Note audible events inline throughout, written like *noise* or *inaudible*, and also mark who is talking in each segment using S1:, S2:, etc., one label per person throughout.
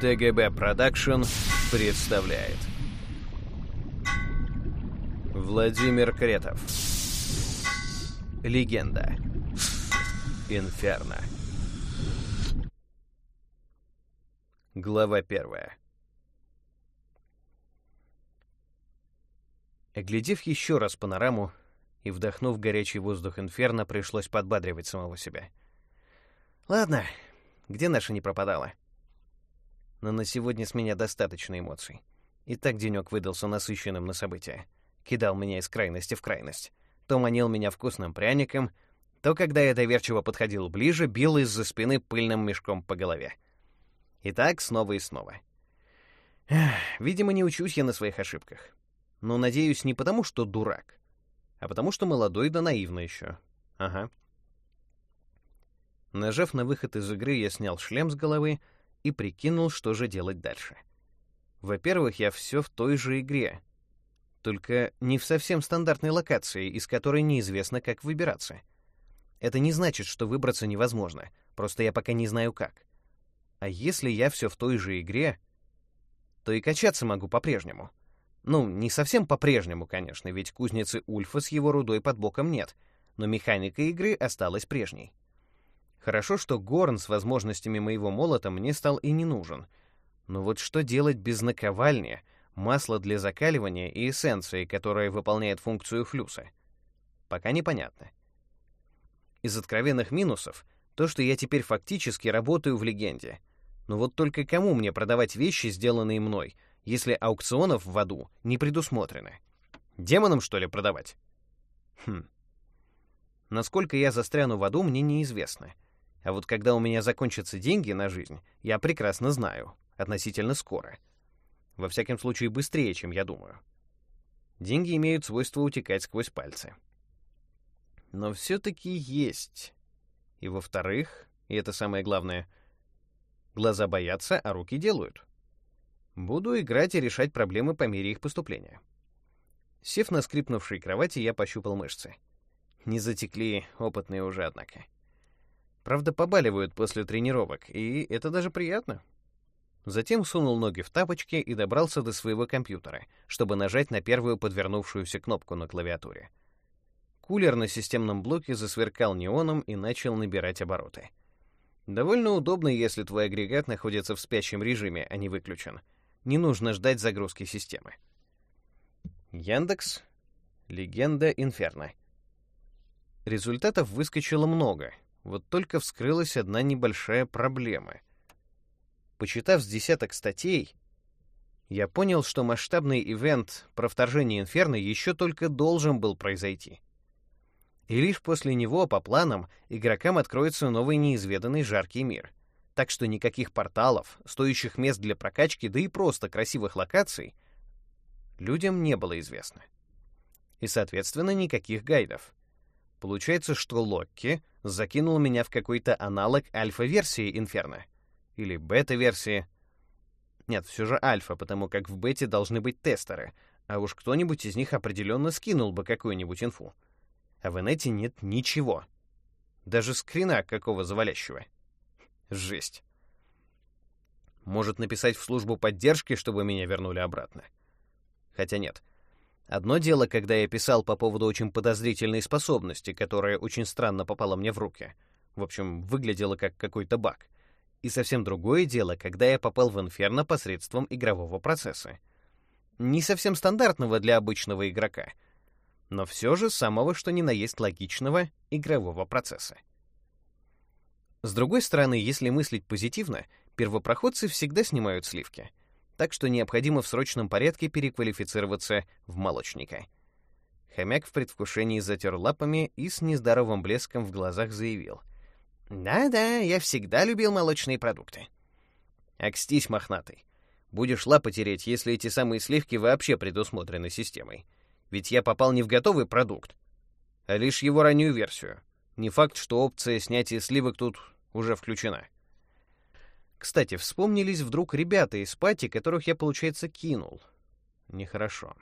S1: ТГБ Production представляет. Владимир Кретов. Легенда. Инферно. Глава первая. Оглядев еще раз панораму и вдохнув горячий воздух Инферно, пришлось подбадривать самого себя. «Ладно, где наша не пропадала?» Но на сегодня с меня достаточно эмоций. И так денек выдался насыщенным на события. Кидал меня из крайности в крайность. То манил меня вкусным пряником, то, когда я доверчиво подходил ближе, бил из-за спины пыльным мешком по голове. И так снова и снова. Эх, видимо, не учусь я на своих ошибках. Но, надеюсь, не потому, что дурак, а потому, что молодой да наивно еще. Ага. Нажав на выход из игры, я снял шлем с головы, и прикинул, что же делать дальше. Во-первых, я все в той же игре, только не в совсем стандартной локации, из которой неизвестно, как выбираться. Это не значит, что выбраться невозможно, просто я пока не знаю как. А если я все в той же игре, то и качаться могу по-прежнему. Ну, не совсем по-прежнему, конечно, ведь кузницы Ульфа с его рудой под боком нет, но механика игры осталась прежней. Хорошо, что горн с возможностями моего молота мне стал и не нужен. Но вот что делать без наковальни, масла для закаливания и эссенции, которая выполняет функцию флюса? Пока непонятно. Из откровенных минусов то, что я теперь фактически работаю в легенде. Но вот только кому мне продавать вещи, сделанные мной, если аукционов в аду не предусмотрены? Демонам, что ли, продавать? Хм. Насколько я застряну в аду, мне неизвестно. — а вот когда у меня закончатся деньги на жизнь, я прекрасно знаю, относительно скоро. Во всяком случае, быстрее, чем я думаю. Деньги имеют свойство утекать сквозь пальцы. Но все-таки есть. И во-вторых, и это самое главное, глаза боятся, а руки делают. Буду играть и решать проблемы по мере их поступления. Сев на скрипнувшей кровати, я пощупал мышцы. Не затекли опытные уже, однако. Правда, побаливают после тренировок, и это даже приятно. Затем сунул ноги в тапочки и добрался до своего компьютера, чтобы нажать на первую подвернувшуюся кнопку на клавиатуре. Кулер на системном блоке засверкал неоном и начал набирать обороты. Довольно удобно, если твой агрегат находится в спящем режиме, а не выключен. Не нужно ждать загрузки системы. Яндекс. Легенда Инферно. Результатов выскочило много, вот только вскрылась одна небольшая проблема. Почитав с десяток статей, я понял, что масштабный ивент про вторжение Инферно еще только должен был произойти. И лишь после него, по планам, игрокам откроется новый неизведанный жаркий мир. Так что никаких порталов, стоящих мест для прокачки, да и просто красивых локаций людям не было известно. И, соответственно, никаких гайдов. Получается, что Локки закинул меня в какой-то аналог альфа-версии Инферно. Или бета-версии. Нет, все же альфа, потому как в бете должны быть тестеры, а уж кто-нибудь из них определенно скинул бы какую-нибудь инфу. А в инете нет ничего. Даже скрина какого завалящего. Жесть. Может написать в службу поддержки, чтобы меня вернули обратно? Хотя нет. Одно дело, когда я писал по поводу очень подозрительной способности, которая очень странно попала мне в руки. В общем, выглядела как какой-то баг. И совсем другое дело, когда я попал в Инферно посредством игрового процесса. Не совсем стандартного для обычного игрока, но все же самого что ни на есть логичного игрового процесса. С другой стороны, если мыслить позитивно, первопроходцы всегда снимают сливки — так что необходимо в срочном порядке переквалифицироваться в молочника. Хомяк в предвкушении затер лапами и с нездоровым блеском в глазах заявил. «Да-да, я всегда любил молочные продукты». «Акстись, мохнатый. Будешь лапы тереть, если эти самые сливки вообще предусмотрены системой. Ведь я попал не в готовый продукт, а лишь его раннюю версию. Не факт, что опция снятия сливок тут уже включена». Кстати, вспомнились вдруг ребята из пати, которых я, получается, кинул. Нехорошо.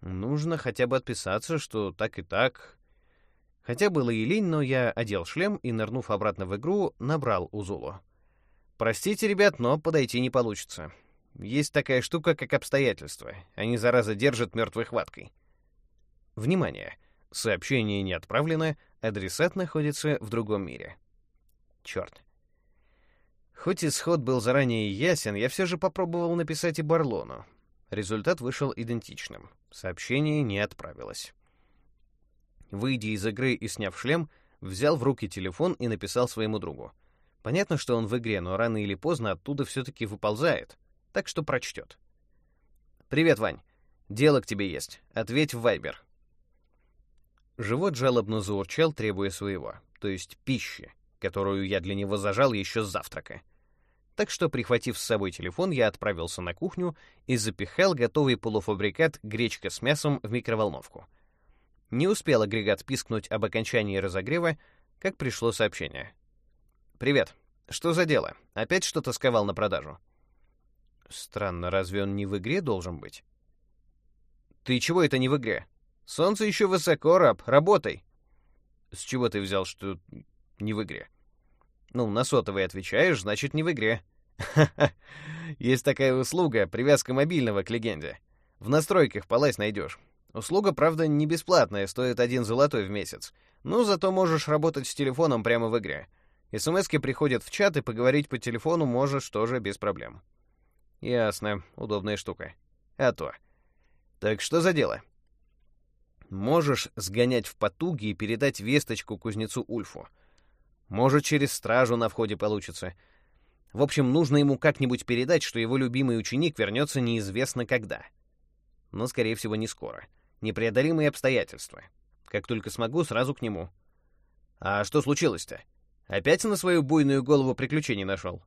S1: Нужно хотя бы отписаться, что так и так. Хотя было и лень, но я одел шлем и, нырнув обратно в игру, набрал Узулу. Простите, ребят, но подойти не получится. Есть такая штука, как обстоятельства. Они, зараза, держат мертвой хваткой. Внимание! Сообщение не отправлено, адресат находится в другом мире. Черт. Хоть исход был заранее ясен, я все же попробовал написать и Барлону. Результат вышел идентичным. Сообщение не отправилось. Выйдя из игры и сняв шлем, взял в руки телефон и написал своему другу. Понятно, что он в игре, но рано или поздно оттуда все-таки выползает, так что прочтет. «Привет, Вань. Дело к тебе есть. Ответь в Вайбер». Живот жалобно заурчал, требуя своего, то есть пищи, которую я для него зажал еще с завтрака. Так что, прихватив с собой телефон, я отправился на кухню и запихал готовый полуфабрикат гречка с мясом в микроволновку. Не успел агрегат пискнуть об окончании разогрева, как пришло сообщение. «Привет. Что за дело? Опять что-то сковал на продажу?» Странно, разве он не в игре должен быть? Ты чего это не в игре? Солнце еще высоко, раб, работай. С чего ты взял, что не в игре? Ну, на сотовый отвечаешь, значит, не в игре. *laughs* Есть такая услуга, привязка мобильного к легенде. В настройках полазь найдешь. Услуга, правда, не бесплатная, стоит один золотой в месяц. Но зато можешь работать с телефоном прямо в игре. СМСки приходят в чат, и поговорить по телефону можешь тоже без проблем. Ясно, удобная штука. А то. Так что за дело? Можешь сгонять в потуги и передать весточку кузнецу Ульфу. Может, через стражу на входе получится. В общем, нужно ему как-нибудь передать, что его любимый ученик вернется неизвестно когда. Но, скорее всего, не скоро. Непреодолимые обстоятельства. Как только смогу, сразу к нему. А что случилось-то? Опять на свою буйную голову приключений нашел?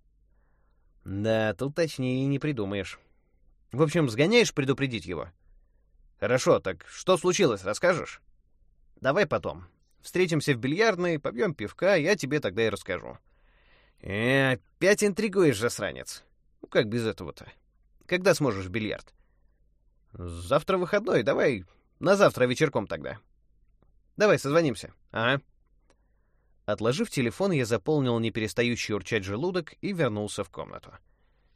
S1: Да, тут точнее не придумаешь. В общем, сгоняешь предупредить его? Хорошо, так что случилось, расскажешь? Давай потом. Встретимся в бильярдной, побьем пивка, я тебе тогда и расскажу. Э, опять интригуешь, засранец. Ну как без этого-то? Когда сможешь в бильярд? Завтра выходной, давай на завтра вечерком тогда. Давай созвонимся. Ага. Отложив телефон, я заполнил неперестающий урчать желудок и вернулся в комнату.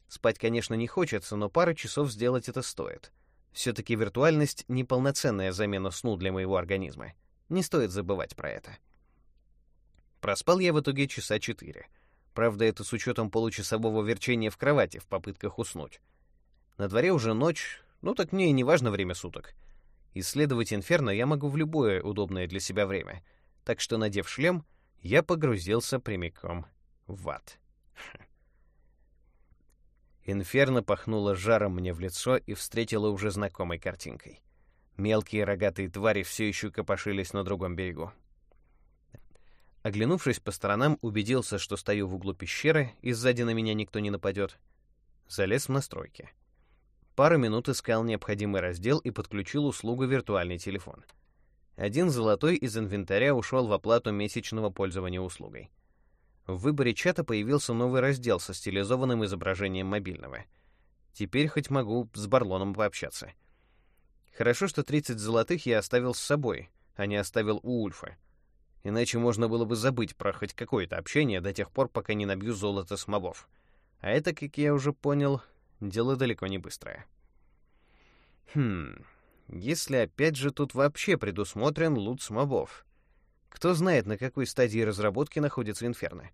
S1: Спать, конечно, не хочется, но пару часов сделать это стоит. Все-таки виртуальность — неполноценная замена сну для моего организма. Не стоит забывать про это. Проспал я в итоге часа четыре. Правда, это с учетом получасового верчения в кровати в попытках уснуть. На дворе уже ночь, ну так мне и не важно время суток. Исследовать инферно я могу в любое удобное для себя время. Так что, надев шлем, я погрузился прямиком в ад. Инферно пахнуло жаром мне в лицо и встретило уже знакомой картинкой. Мелкие рогатые твари все еще копошились на другом берегу. Оглянувшись по сторонам, убедился, что стою в углу пещеры, и сзади на меня никто не нападет. Залез в настройки. Пару минут искал необходимый раздел и подключил услугу виртуальный телефон — один золотой из инвентаря ушел в оплату месячного пользования услугой. В выборе чата появился новый раздел со стилизованным изображением мобильного. Теперь хоть могу с Барлоном пообщаться. Хорошо, что 30 золотых я оставил с собой, а не оставил у Ульфа. Иначе можно было бы забыть про хоть какое-то общение до тех пор, пока не набью золото с мобов. А это, как я уже понял, дело далеко не быстрое. Хм, если опять же тут вообще предусмотрен лут с мобов. Кто знает, на какой стадии разработки находится Инферно.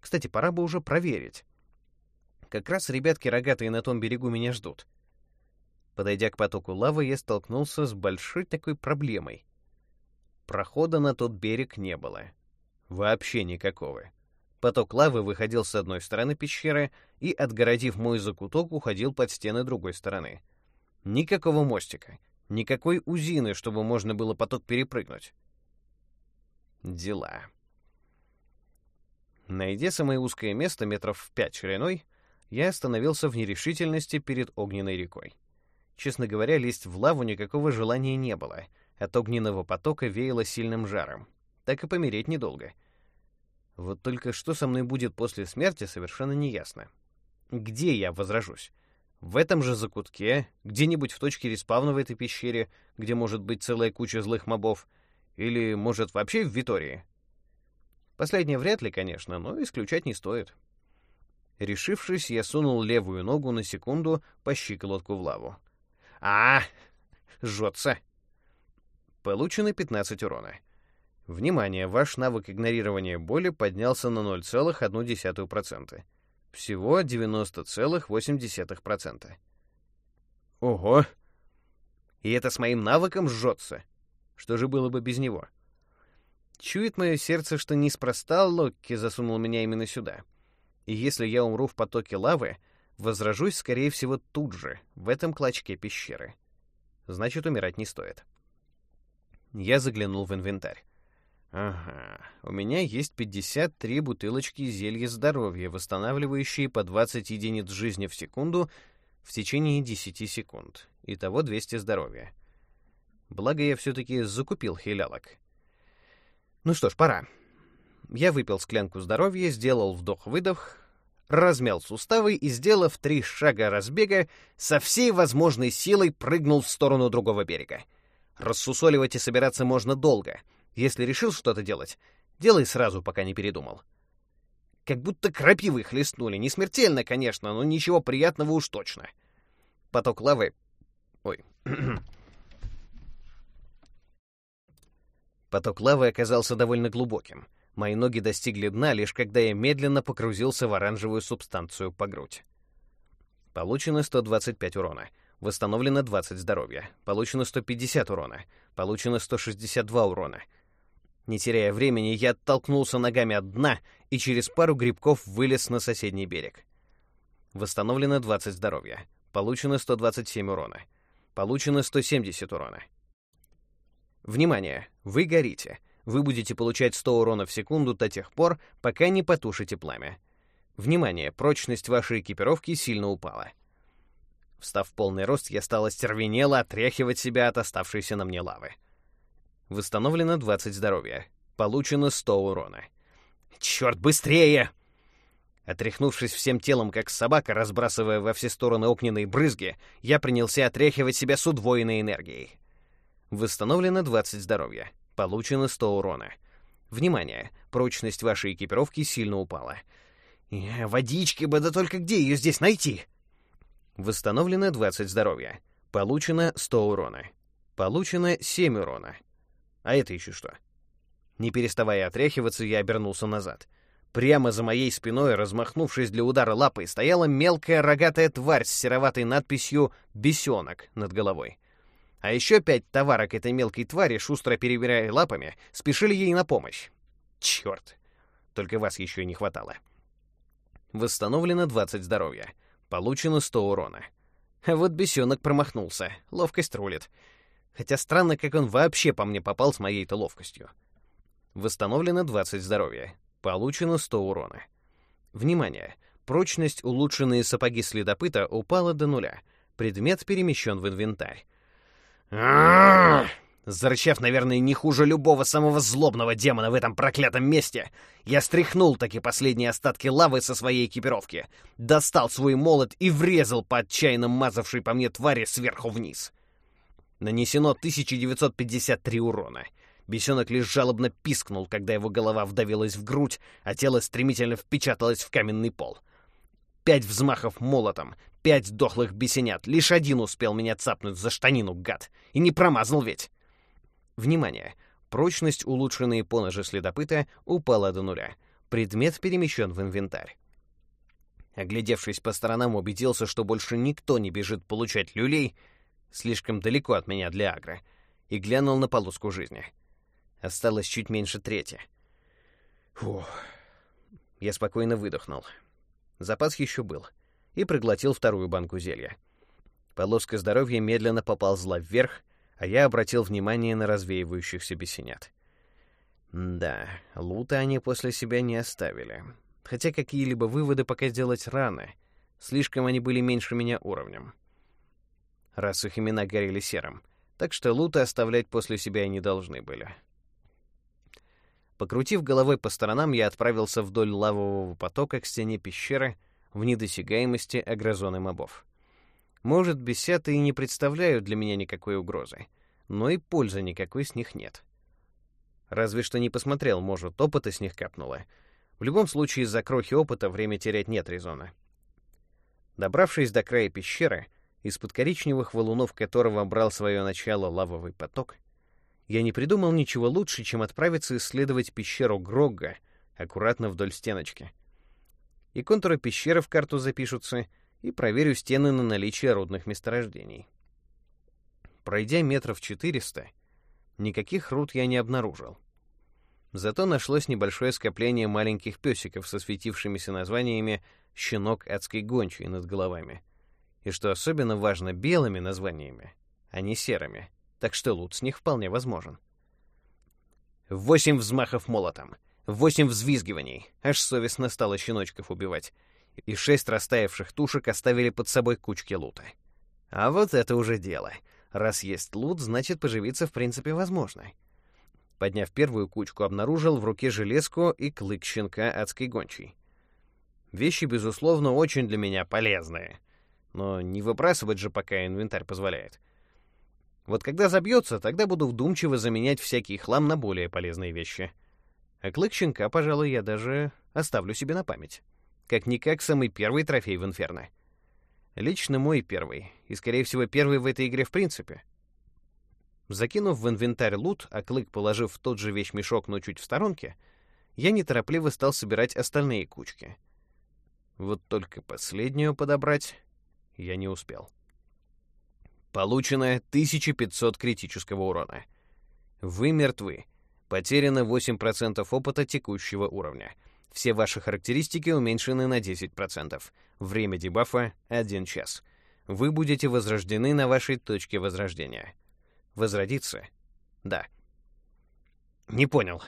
S1: Кстати, пора бы уже проверить. Как раз ребятки рогатые на том берегу меня ждут. Подойдя к потоку лавы, я столкнулся с большой такой проблемой. Прохода на тот берег не было. Вообще никакого. Поток лавы выходил с одной стороны пещеры и, отгородив мой закуток, уходил под стены другой стороны. Никакого мостика, Никакой узины, чтобы можно было поток перепрыгнуть. Дела. Найдя самое узкое место метров в пять шириной, я остановился в нерешительности перед огненной рекой. Честно говоря, лезть в лаву никакого желания не было. От огненного потока веяло сильным жаром. Так и помереть недолго. Вот только что со мной будет после смерти, совершенно неясно. Где я возражусь? В этом же закутке, где-нибудь в точке респавна в этой пещере, где может быть целая куча злых мобов, или, может, вообще в Витории. Последнее вряд ли, конечно, но исключать не стоит. Решившись, я сунул левую ногу на секунду по щиколотку в лаву. А, Жжется! Получено 15 урона. Внимание, ваш навык игнорирования боли поднялся на 0,1%. Всего 90,8%. Ого! И это с моим навыком жжется. Что же было бы без него? Чует мое сердце, что неспроста Локки засунул меня именно сюда. И если я умру в потоке лавы, возражусь, скорее всего, тут же, в этом клочке пещеры. Значит, умирать не стоит. Я заглянул в инвентарь. Ага, у меня есть 53 бутылочки зелья здоровья, восстанавливающие по 20 единиц жизни в секунду в течение 10 секунд. Итого 200 здоровья. Благо я все-таки закупил хилялок. Ну что ж, пора. Я выпил склянку здоровья, сделал вдох-выдох, размял суставы и, сделав три шага разбега, со всей возможной силой прыгнул в сторону другого берега. Рассусоливать и собираться можно долго — если решил что-то делать, делай сразу, пока не передумал. Как будто крапивы хлестнули. Не смертельно, конечно, но ничего приятного уж точно. Поток лавы... Ой. *clears throat* Поток лавы оказался довольно глубоким. Мои ноги достигли дна, лишь когда я медленно погрузился в оранжевую субстанцию по грудь. Получено 125 урона. Восстановлено 20 здоровья. Получено 150 урона. Получено 162 урона. Не теряя времени, я оттолкнулся ногами от дна и через пару грибков вылез на соседний берег. Восстановлено 20 здоровья. Получено 127 урона. Получено 170 урона. Внимание! Вы горите. Вы будете получать 100 урона в секунду до тех пор, пока не потушите пламя. Внимание! Прочность вашей экипировки сильно упала. Встав в полный рост, я стал остервенело отряхивать себя от оставшейся на мне лавы. Восстановлено 20 здоровья. Получено 100 урона. Черт, быстрее! Отряхнувшись всем телом, как собака, разбрасывая во все стороны огненные брызги, я принялся отряхивать себя с удвоенной энергией. Восстановлено 20 здоровья. Получено 100 урона. Внимание! Прочность вашей экипировки сильно упала. Э, водички бы, да только где ее здесь найти? Восстановлено 20 здоровья. Получено 100 урона. Получено 7 урона. А это еще что? Не переставая отряхиваться, я обернулся назад. Прямо за моей спиной, размахнувшись для удара лапой, стояла мелкая рогатая тварь с сероватой надписью «Бесенок» над головой. А еще пять товарок этой мелкой твари, шустро перебирая лапами, спешили ей на помощь. Черт! Только вас еще и не хватало. Восстановлено 20 здоровья. Получено 100 урона. Вот бесенок промахнулся. Ловкость рулит. Хотя странно, как он вообще по мне попал с моей-то ловкостью. Восстановлено 20 здоровья. Получено 100 урона. Внимание! Прочность улучшенные сапоги следопыта упала до нуля. Предмет перемещен в инвентарь. Зарычав, наверное, не хуже любого самого злобного демона в этом проклятом месте, я стряхнул таки последние остатки лавы со своей экипировки, достал свой молот и врезал по отчаянно мазавшей по мне твари сверху вниз. Нанесено 1953 урона. Бесенок лишь жалобно пискнул, когда его голова вдавилась в грудь, а тело стремительно впечаталось в каменный пол. Пять взмахов молотом, пять дохлых бесенят. Лишь один успел меня цапнуть за штанину, гад. И не промазал ведь. Внимание! Прочность, улучшенные поножи следопыта, упала до нуля. Предмет перемещен в инвентарь. Оглядевшись по сторонам, убедился, что больше никто не бежит получать люлей, слишком далеко от меня для агро, и глянул на полоску жизни. Осталось чуть меньше трети. Фух. Я спокойно выдохнул. Запас еще был. И проглотил вторую банку зелья. Полоска здоровья медленно поползла вверх, а я обратил внимание на развеивающихся бесенят. Да, лута они после себя не оставили. Хотя какие-либо выводы пока сделать рано. Слишком они были меньше меня уровнем раз их имена горели серым, так что луты оставлять после себя и не должны были. Покрутив головой по сторонам, я отправился вдоль лавового потока к стене пещеры в недосягаемости агрозоны мобов. Может, бесяты и не представляют для меня никакой угрозы, но и пользы никакой с них нет. Разве что не посмотрел, может, опыта с них капнуло. В любом случае, из-за крохи опыта время терять нет резона. Добравшись до края пещеры, из-под коричневых валунов которого брал свое начало лавовый поток, я не придумал ничего лучше, чем отправиться исследовать пещеру Грогга аккуратно вдоль стеночки. И контуры пещеры в карту запишутся, и проверю стены на наличие рудных месторождений. Пройдя метров 400, никаких руд я не обнаружил. Зато нашлось небольшое скопление маленьких песиков со светившимися названиями «Щенок адской гончей» над головами. И что особенно важно, белыми названиями, а не серыми, так что лут с них вполне возможен. Восемь взмахов молотом, восемь взвизгиваний, аж совестно стало щеночков убивать, и шесть растаявших тушек оставили под собой кучки лута. А вот это уже дело. Раз есть лут, значит, поживиться в принципе возможно. Подняв первую кучку, обнаружил в руке железку и клык щенка адской гончей. Вещи, безусловно, очень для меня полезные. Но не выбрасывать же, пока инвентарь позволяет. Вот когда забьется, тогда буду вдумчиво заменять всякий хлам на более полезные вещи. А клык щенка, пожалуй, я даже оставлю себе на память. Как-никак самый первый трофей в Инферно. Лично мой первый, и, скорее всего, первый в этой игре в принципе — Закинув в инвентарь лут, а клык положив в тот же вещмешок, но чуть в сторонке, я неторопливо стал собирать остальные кучки. Вот только последнюю подобрать я не успел. Получено 1500 критического урона. Вы мертвы. Потеряно 8% опыта текущего уровня. Все ваши характеристики уменьшены на 10%. Время дебафа — 1 час. Вы будете возрождены на вашей точке возрождения. Возродиться? Да. Не понял.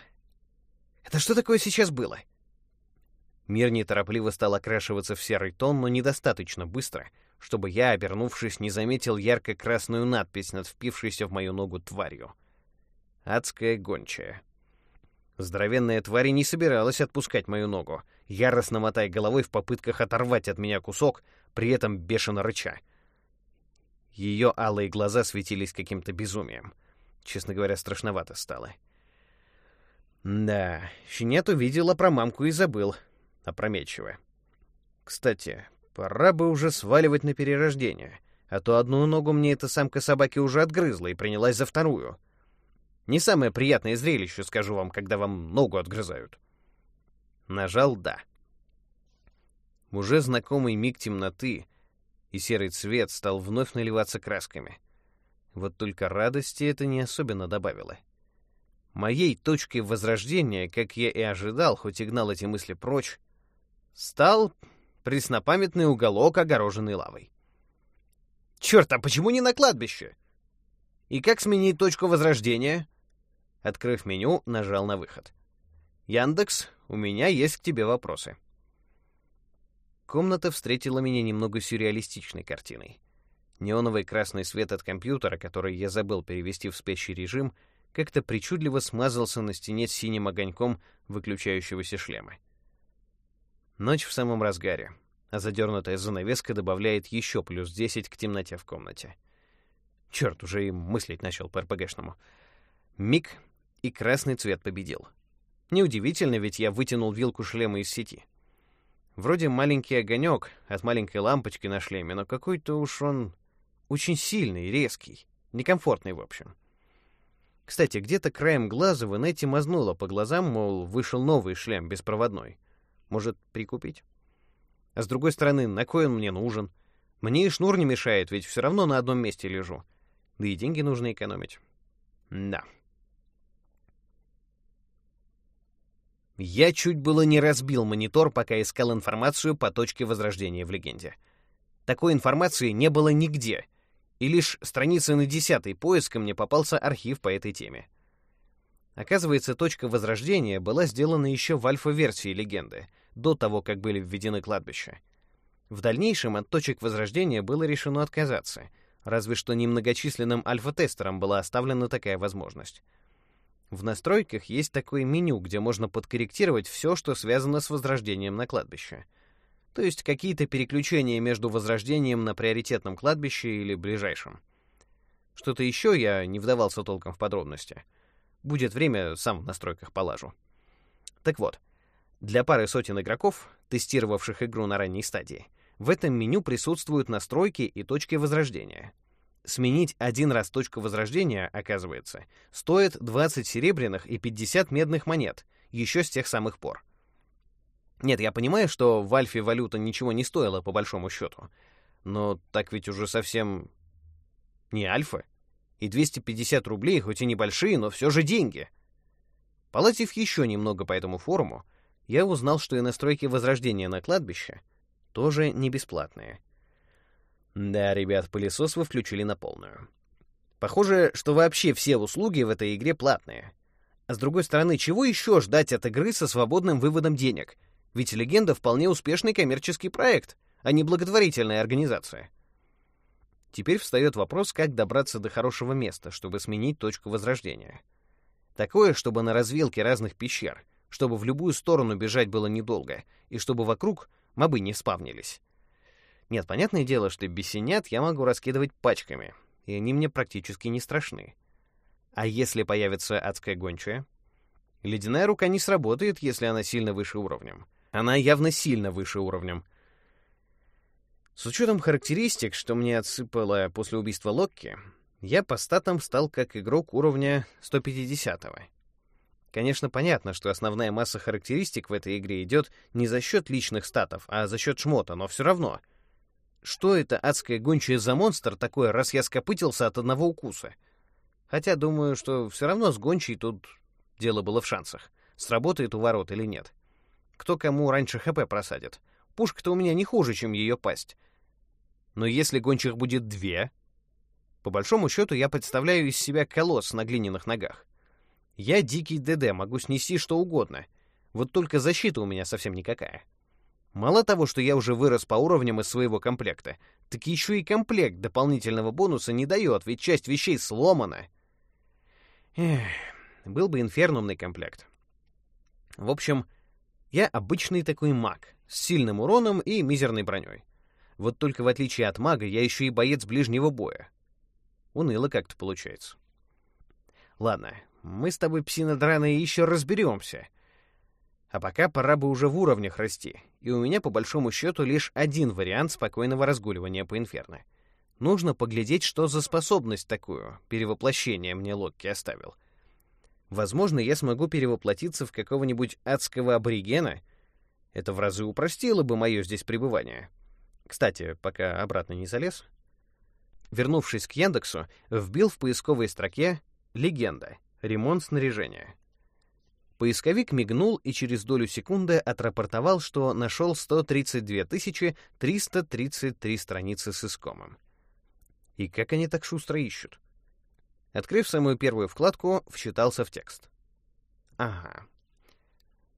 S1: Это что такое сейчас было? Мир неторопливо стал окрашиваться в серый тон, но недостаточно быстро, чтобы я, обернувшись, не заметил ярко-красную надпись над впившейся в мою ногу тварью. «Адская гончая». Здоровенная тварь не собиралась отпускать мою ногу, яростно мотая головой в попытках оторвать от меня кусок, при этом бешено рыча. Ее алые глаза светились каким-то безумием. Честно говоря, страшновато стало. Да, щенят увидела про мамку и забыл. Опрометчиво. Кстати, пора бы уже сваливать на перерождение, а то одну ногу мне эта самка собаки уже отгрызла и принялась за вторую. Не самое приятное зрелище, скажу вам, когда вам ногу отгрызают. Нажал «да». Уже знакомый миг темноты и серый цвет стал вновь наливаться красками. Вот только радости это не особенно добавило. Моей точкой возрождения, как я и ожидал, хоть и гнал эти мысли прочь, стал преснопамятный уголок, огороженный лавой. Черт, а почему не на кладбище? И как сменить точку возрождения? Открыв меню, нажал на выход. Яндекс, у меня есть к тебе вопросы. Комната встретила меня немного сюрреалистичной картиной. Неоновый красный свет от компьютера, который я забыл перевести в спящий режим, как-то причудливо смазался на стене с синим огоньком выключающегося шлема. Ночь в самом разгаре, а задернутая занавеска добавляет еще плюс 10 к темноте в комнате. Черт, уже и мыслить начал по РПГшному. Миг, и красный цвет победил. Неудивительно, ведь я вытянул вилку шлема из сети. Вроде маленький огонек от маленькой лампочки на шлеме, но какой-то уж он очень сильный, резкий, некомфортный в общем. Кстати, где-то краем глаза в инете мазнуло по глазам, мол, вышел новый шлем беспроводной. Может, прикупить? А с другой стороны, на кой он мне нужен? Мне и шнур не мешает, ведь все равно на одном месте лежу. Да и деньги нужно экономить. Да. Я чуть было не разбил монитор, пока искал информацию по точке возрождения в легенде. Такой информации не было нигде, и лишь страница на десятой поиска мне попался архив по этой теме. Оказывается, точка возрождения была сделана еще в альфа-версии легенды, до того, как были введены кладбища. В дальнейшем от точек возрождения было решено отказаться, разве что немногочисленным альфа-тестерам была оставлена такая возможность. В настройках есть такое меню, где можно подкорректировать все, что связано с возрождением на кладбище. То есть какие-то переключения между возрождением на приоритетном кладбище или ближайшем. Что-то еще я не вдавался толком в подробности. Будет время, сам в настройках полажу. Так вот, Для пары сотен игроков, тестировавших игру на ранней стадии, в этом меню присутствуют настройки и точки возрождения. Сменить один раз точку возрождения, оказывается, стоит 20 серебряных и 50 медных монет, еще с тех самых пор. Нет, я понимаю, что в Альфе валюта ничего не стоила по большому счету, но так ведь уже совсем не Альфа. И 250 рублей, хоть и небольшие, но все же деньги. Полазив еще немного по этому форуму, я узнал, что и настройки возрождения на кладбище тоже не бесплатные. Да, ребят, пылесос вы включили на полную. Похоже, что вообще все услуги в этой игре платные. А с другой стороны, чего еще ждать от игры со свободным выводом денег? Ведь «Легенда» вполне успешный коммерческий проект, а не благотворительная организация. Теперь встает вопрос, как добраться до хорошего места, чтобы сменить точку возрождения. Такое, чтобы на развилке разных пещер — чтобы в любую сторону бежать было недолго, и чтобы вокруг мобы не спавнились. Нет, понятное дело, что бесенят я могу раскидывать пачками, и они мне практически не страшны. А если появится адская гончая? Ледяная рука не сработает, если она сильно выше уровнем. Она явно сильно выше уровнем. С учетом характеристик, что мне отсыпало после убийства Локки, я по статам стал как игрок уровня 150-го. Конечно, понятно, что основная масса характеристик в этой игре идет не за счет личных статов, а за счет шмота, но все равно. Что это адская гончая за монстр такое, раз я скопытился от одного укуса? Хотя думаю, что все равно с гончей тут дело было в шансах. Сработает у ворот или нет. Кто кому раньше ХП просадит. Пушка-то у меня не хуже, чем ее пасть. Но если гончих будет две... По большому счету, я представляю из себя колосс на глиняных ногах. Я дикий ДД, могу снести что угодно. Вот только защита у меня совсем никакая. Мало того, что я уже вырос по уровням из своего комплекта, так еще и комплект дополнительного бонуса не дает, ведь часть вещей сломана. Эх, был бы инфернумный комплект. В общем, я обычный такой маг, с сильным уроном и мизерной броней. Вот только в отличие от мага, я еще и боец ближнего боя. Уныло как-то получается. Ладно, мы с тобой, псина драная, еще разберемся. А пока пора бы уже в уровнях расти, и у меня, по большому счету, лишь один вариант спокойного разгуливания по инферно. Нужно поглядеть, что за способность такую, перевоплощение мне Локки оставил. Возможно, я смогу перевоплотиться в какого-нибудь адского аборигена. Это в разы упростило бы мое здесь пребывание. Кстати, пока обратно не залез. Вернувшись к Яндексу, вбил в поисковой строке «Легенда» Ремонт снаряжения. Поисковик мигнул и через долю секунды отрапортовал, что нашел 132 333 страницы с искомом. И как они так шустро ищут? Открыв самую первую вкладку, вчитался в текст. Ага.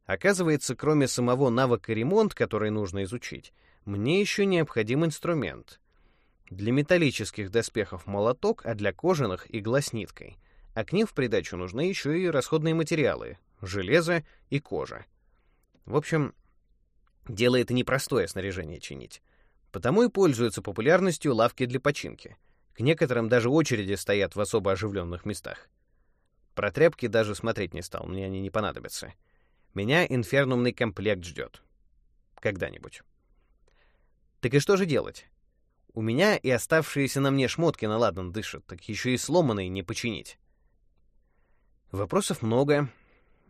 S1: Оказывается, кроме самого навыка ремонт, который нужно изучить, мне еще необходим инструмент. Для металлических доспехов молоток, а для кожаных — игла с ниткой — а к ним в придачу нужны еще и расходные материалы — железо и кожа. В общем, дело это непростое снаряжение чинить. Потому и пользуются популярностью лавки для починки. К некоторым даже очереди стоят в особо оживленных местах. Про тряпки даже смотреть не стал, мне они не понадобятся. Меня инфернумный комплект ждет. Когда-нибудь. Так и что же делать? У меня и оставшиеся на мне шмотки на ладан дышат, так еще и сломанные не починить. Вопросов много,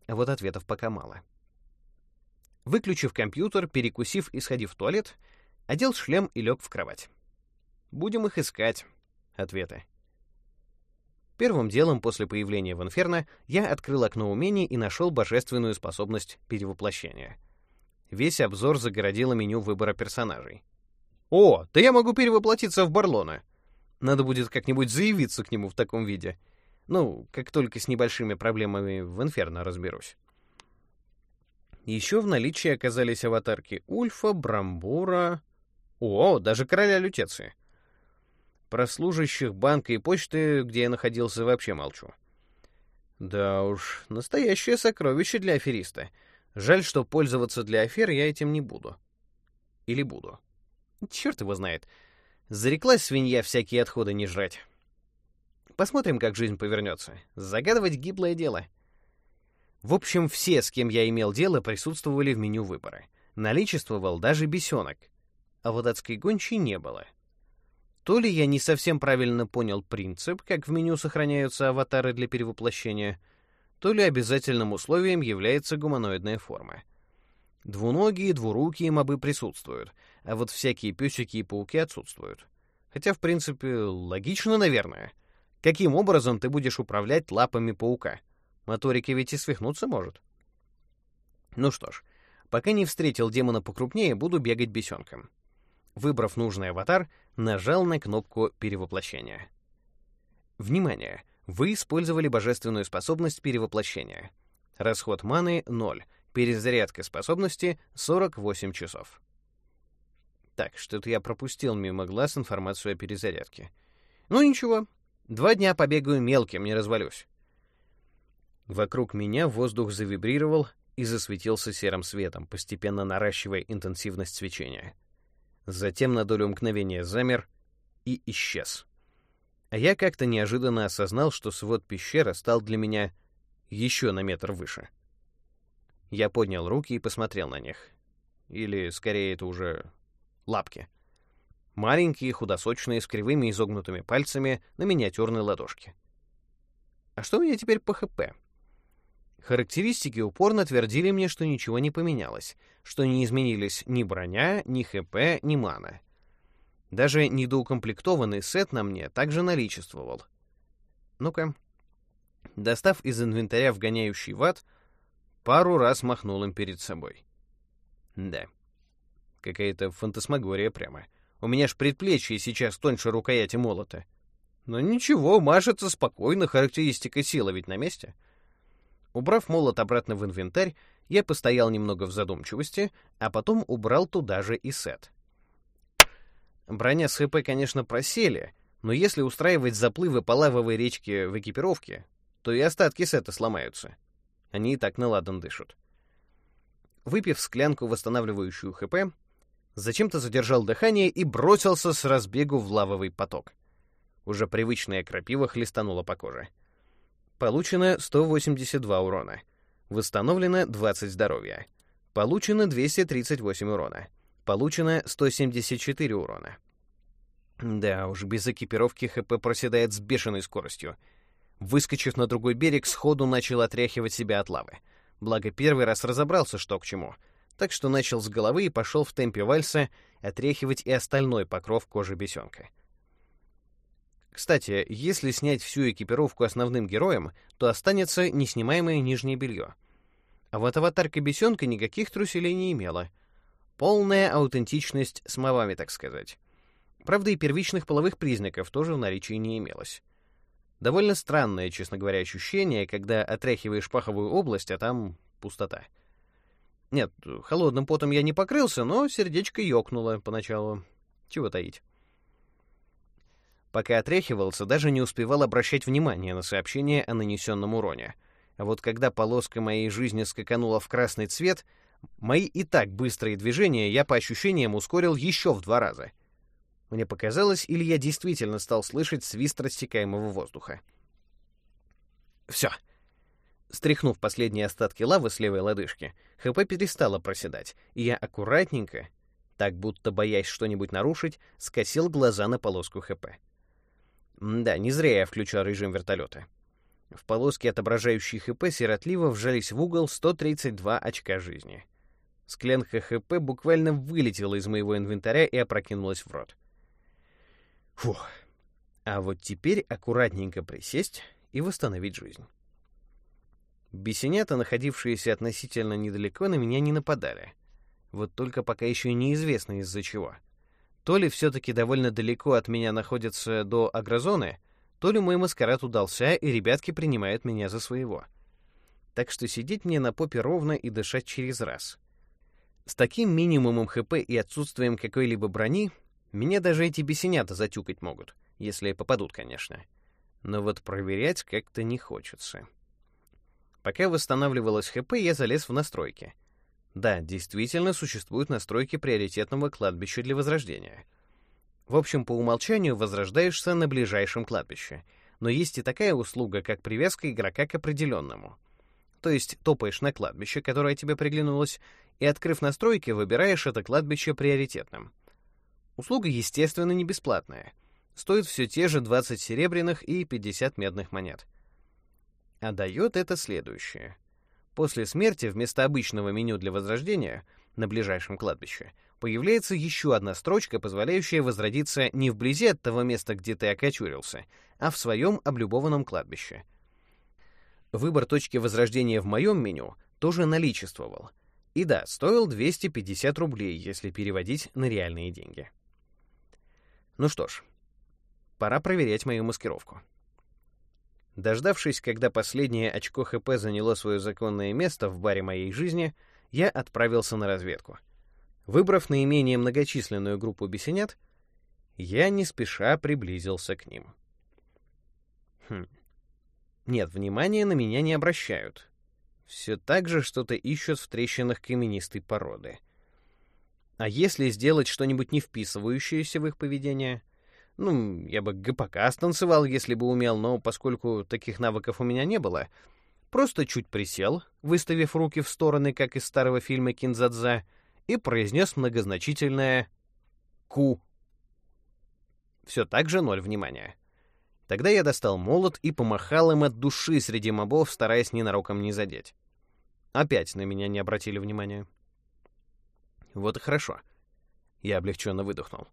S1: а вот ответов пока мало. Выключив компьютер, перекусив и сходив в туалет, одел шлем и лег в кровать. Будем их искать. Ответы. Первым делом после появления в Инферно я открыл окно умений и нашел божественную способность перевоплощения. Весь обзор загородило меню выбора персонажей. «О, да я могу перевоплотиться в Барлона!» Надо будет как-нибудь заявиться к нему в таком виде. Ну, как только с небольшими проблемами в Инферно разберусь. Еще в наличии оказались аватарки Ульфа, Брамбура... О, даже короля лютеции. Про служащих банка и почты, где я находился, вообще молчу. Да уж, настоящее сокровище для афериста. Жаль, что пользоваться для афер я этим не буду. Или буду. Черт его знает. Зареклась свинья всякие отходы не жрать. Посмотрим, как жизнь повернется. Загадывать гиблое дело. В общем, все, с кем я имел дело, присутствовали в меню выбора. Наличествовал даже бесенок. А вот адской гончей не было. То ли я не совсем правильно понял принцип, как в меню сохраняются аватары для перевоплощения, то ли обязательным условием является гуманоидная форма. Двуногие, двурукие мобы присутствуют, а вот всякие песики и пауки отсутствуют. Хотя, в принципе, логично, наверное. Каким образом ты будешь управлять лапами паука? Моторики ведь и свихнуться может. Ну что ж, пока не встретил демона покрупнее, буду бегать бесенком. Выбрав нужный аватар, нажал на кнопку перевоплощения. Внимание! Вы использовали божественную способность перевоплощения. Расход маны — 0, перезарядка способности — 48 часов. Так, что-то я пропустил мимо глаз информацию о перезарядке. Ну ничего, два дня побегаю мелким, не развалюсь. Вокруг меня воздух завибрировал и засветился серым светом, постепенно наращивая интенсивность свечения. Затем на долю мгновения замер и исчез. А я как-то неожиданно осознал, что свод пещеры стал для меня еще на метр выше. Я поднял руки и посмотрел на них. Или, скорее, это уже лапки. Маленькие, худосочные, с кривыми изогнутыми пальцами на миниатюрной ладошке. А что у меня теперь по ХП? Характеристики упорно твердили мне, что ничего не поменялось, что не изменились ни броня, ни ХП, ни мана. Даже недоукомплектованный сет на мне также наличествовал. Ну-ка. Достав из инвентаря вгоняющий ват, пару раз махнул им перед собой. Да. Какая-то фантасмагория прямо. У меня ж предплечье сейчас тоньше рукояти молота. Но ничего, машется спокойно, характеристика силы ведь на месте. — Убрав молот обратно в инвентарь, я постоял немного в задумчивости, а потом убрал туда же и сет. Броня с ХП, конечно, просели, но если устраивать заплывы по лавовой речке в экипировке, то и остатки сета сломаются. Они и так наладан дышат. Выпив склянку, восстанавливающую ХП, зачем-то задержал дыхание и бросился с разбегу в лавовый поток. Уже привычная крапива хлестанула по коже. Получено 182 урона. Восстановлено 20 здоровья. Получено 238 урона. Получено 174 урона. Да уж, без экипировки ХП проседает с бешеной скоростью. Выскочив на другой берег, сходу начал отряхивать себя от лавы. Благо, первый раз разобрался, что к чему. Так что начал с головы и пошел в темпе вальса отряхивать и остальной покров кожи бесенка. Кстати, если снять всю экипировку основным героем, то останется неснимаемое нижнее белье. А вот аватарка бесенка никаких труселей не имела. Полная аутентичность с мовами, так сказать. Правда, и первичных половых признаков тоже в наличии не имелось. Довольно странное, честно говоря, ощущение, когда отряхиваешь паховую область, а там пустота. Нет, холодным потом я не покрылся, но сердечко ёкнуло поначалу. Чего таить. Пока отряхивался, даже не успевал обращать внимание на сообщение о нанесенном уроне. А вот когда полоска моей жизни скаканула в красный цвет, мои и так быстрые движения я по ощущениям ускорил еще в два раза. Мне показалось, или я действительно стал слышать свист рассекаемого воздуха. Все. Стряхнув последние остатки лавы с левой лодыжки, ХП перестало проседать, и я аккуратненько, так будто боясь что-нибудь нарушить, скосил глаза на полоску ХП. Да, не зря я включал режим вертолета. В полоске, отображающей ХП, сиротливо вжались в угол 132 очка жизни. Склянка ХП буквально вылетела из моего инвентаря и опрокинулась в рот. Фух. А вот теперь аккуратненько присесть и восстановить жизнь. Бесенята, находившиеся относительно недалеко, на меня не нападали. Вот только пока еще неизвестно из-за чего — то ли все-таки довольно далеко от меня находится до агрозоны, то ли мой маскарад удался, и ребятки принимают меня за своего. Так что сидеть мне на попе ровно и дышать через раз. С таким минимумом ХП и отсутствием какой-либо брони меня даже эти бесенята затюкать могут, если попадут, конечно. Но вот проверять как-то не хочется. Пока восстанавливалось ХП, я залез в настройки — да, действительно существуют настройки приоритетного кладбища для возрождения. В общем, по умолчанию возрождаешься на ближайшем кладбище, но есть и такая услуга, как привязка игрока к определенному. то есть топаешь на кладбище, которое тебе приглянулось, и, открыв настройки, выбираешь это кладбище приоритетным. Услуга, естественно, не бесплатная. Стоит все те же 20 серебряных и 50 медных монет. А дает это следующее. После смерти вместо обычного меню для возрождения на ближайшем кладбище появляется еще одна строчка, позволяющая возродиться не вблизи от того места, где ты окочурился, а в своем облюбованном кладбище. Выбор точки возрождения в моем меню тоже наличествовал. И да, стоил 250 рублей, если переводить на реальные деньги. Ну что ж, пора проверять мою маскировку. Дождавшись, когда последнее очко ХП заняло свое законное место в баре моей жизни, я отправился на разведку. Выбрав наименее многочисленную группу бесенят, я не спеша приблизился к ним. Хм. Нет, внимания на меня не обращают. Все так же что-то ищут в трещинах каменистой породы. А если сделать что-нибудь не вписывающееся в их поведение? Ну, я бы ГПК станцевал, если бы умел, но поскольку таких навыков у меня не было, просто чуть присел, выставив руки в стороны, как из старого фильма Кинзадза, и произнес многозначительное «Ку». Все так же ноль внимания. Тогда я достал молот и помахал им от души среди мобов, стараясь ненароком не задеть. Опять на меня не обратили внимания. Вот и хорошо. Я облегченно выдохнул.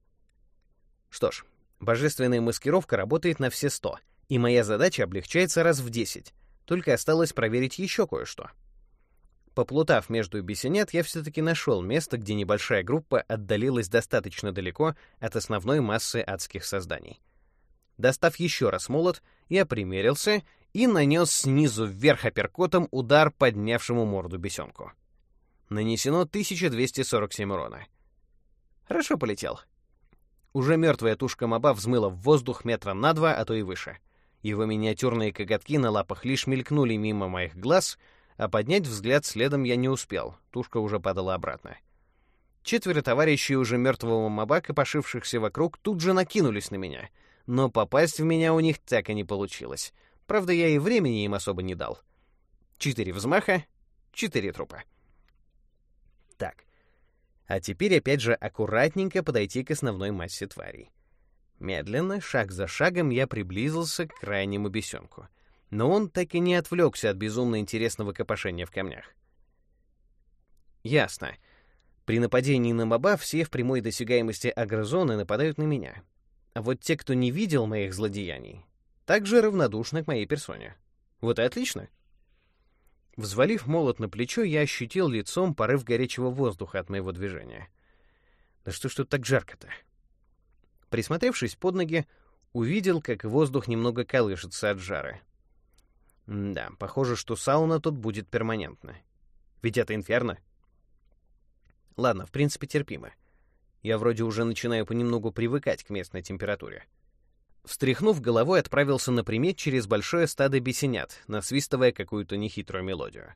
S1: Что ж, божественная маскировка работает на все сто, и моя задача облегчается раз в десять. Только осталось проверить еще кое-что. Поплутав между бесенят, я все-таки нашел место, где небольшая группа отдалилась достаточно далеко от основной массы адских созданий — Достав еще раз молот, я примерился и нанес снизу вверх апперкотом удар поднявшему морду бесенку. Нанесено 1247 урона. Хорошо полетел. Уже мертвая тушка моба взмыла в воздух метра на два, а то и выше. Его миниатюрные коготки на лапах лишь мелькнули мимо моих глаз, а поднять взгляд следом я не успел, тушка уже падала обратно. Четверо товарищей уже мертвого моба, копошившихся вокруг, тут же накинулись на меня — но попасть в меня у них так и не получилось. Правда, я и времени им особо не дал. Четыре взмаха, четыре трупа. А теперь опять же аккуратненько подойти к основной массе тварей. Медленно, шаг за шагом, я приблизился к крайнему бесенку. Но он так и не отвлекся от безумно интересного копошения в камнях. Ясно. При нападении на моба все в прямой досягаемости агрозоны нападают на меня. А вот те, кто не видел моих злодеяний, также равнодушны к моей персоне. Вот и отлично. Взвалив молот на плечо, я ощутил лицом порыв горячего воздуха от моего движения. Да что ж тут так жарко-то? Присмотревшись под ноги, увидел, как воздух немного колышется от жара. да, похоже, что сауна тут будет перманентно. Ведь это инферно. Ладно, в принципе, терпимо. Я вроде уже начинаю понемногу привыкать к местной температуре. Встряхнув головой, отправился напрямик через большое стадо бесенят, насвистывая какую-то нехитрую мелодию.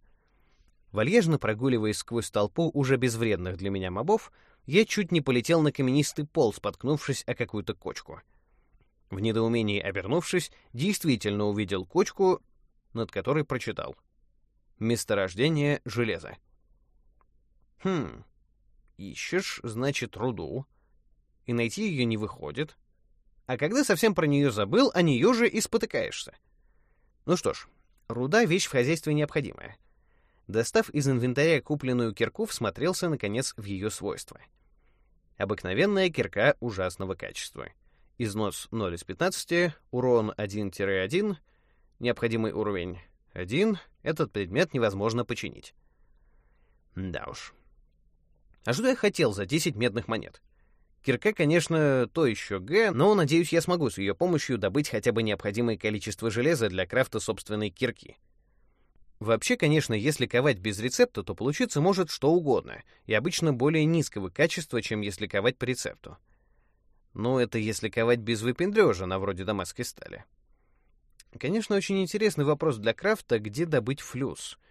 S1: Вальяжно прогуливаясь сквозь толпу уже безвредных для меня мобов, я чуть не полетел на каменистый пол, споткнувшись о какую-то кочку. В недоумении обернувшись, действительно увидел кочку, над которой прочитал. Месторождение железа. Хм, Ищешь, значит, руду, и найти ее не выходит. А когда совсем про нее забыл, о нее же и спотыкаешься. Ну что ж, руда — вещь в хозяйстве необходимая. Достав из инвентаря купленную кирку, всмотрелся, наконец, в ее свойства. Обыкновенная кирка ужасного качества. Износ 0 из 15, урон 1-1, необходимый уровень 1, этот предмет невозможно починить. Да уж, а что я хотел за 10 медных монет? Кирка, конечно, то еще Г, но, надеюсь, я смогу с ее помощью добыть хотя бы необходимое количество железа для крафта собственной кирки. Вообще, конечно, если ковать без рецепта, то получиться может что угодно, и обычно более низкого качества, чем если ковать по рецепту. Но это если ковать без выпендрежа, на вроде дамасской стали. Конечно, очень интересный вопрос для крафта, где добыть флюс —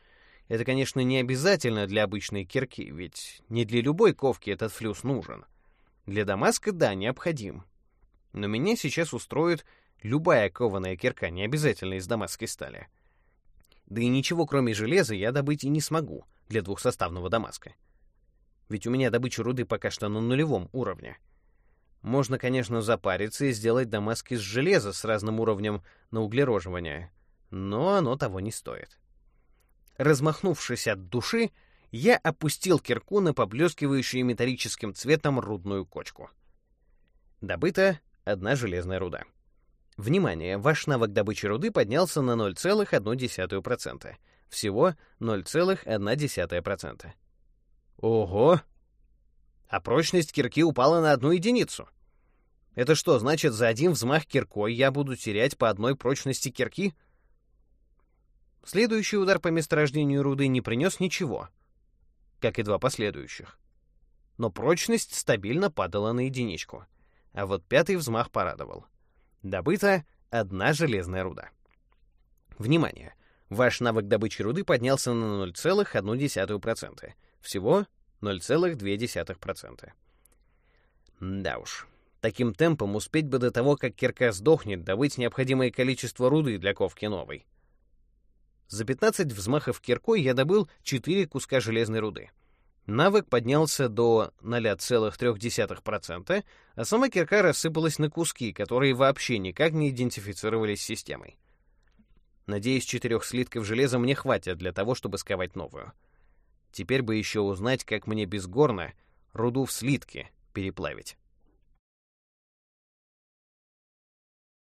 S1: это, конечно, не обязательно для обычной кирки, ведь не для любой ковки этот флюс нужен. Для Дамаска, да, необходим. Но меня сейчас устроит любая кованая кирка, не обязательно из дамасской стали. Да и ничего кроме железа я добыть и не смогу для двухсоставного Дамаска. Ведь у меня добыча руды пока что на нулевом уровне. Можно, конечно, запариться и сделать Дамаск из железа с разным уровнем на углероживание, но оно того не стоит. Размахнувшись от души, я опустил кирку на поблескивающую металлическим цветом рудную кочку. Добыта одна железная руда. Внимание, ваш навык добычи руды поднялся на 0,1%. Всего 0,1%. Ого! А прочность кирки упала на одну единицу. Это что, значит, за один взмах киркой я буду терять по одной прочности кирки? Следующий удар по месторождению руды не принес ничего, как и два последующих. Но прочность стабильно падала на единичку. А вот пятый взмах порадовал. Добыта одна железная руда. Внимание! Ваш навык добычи руды поднялся на 0,1%. Всего 0,2%. Да уж. Таким темпом успеть бы до того, как кирка сдохнет, добыть необходимое количество руды для ковки новой. За 15 взмахов киркой я добыл 4 куска железной руды. Навык поднялся до 0,3%, а сама кирка рассыпалась на куски, которые вообще никак не идентифицировались с системой. Надеюсь, четырех слитков железа мне хватит для того, чтобы сковать новую. Теперь бы еще узнать, как мне без горна руду в слитки переплавить.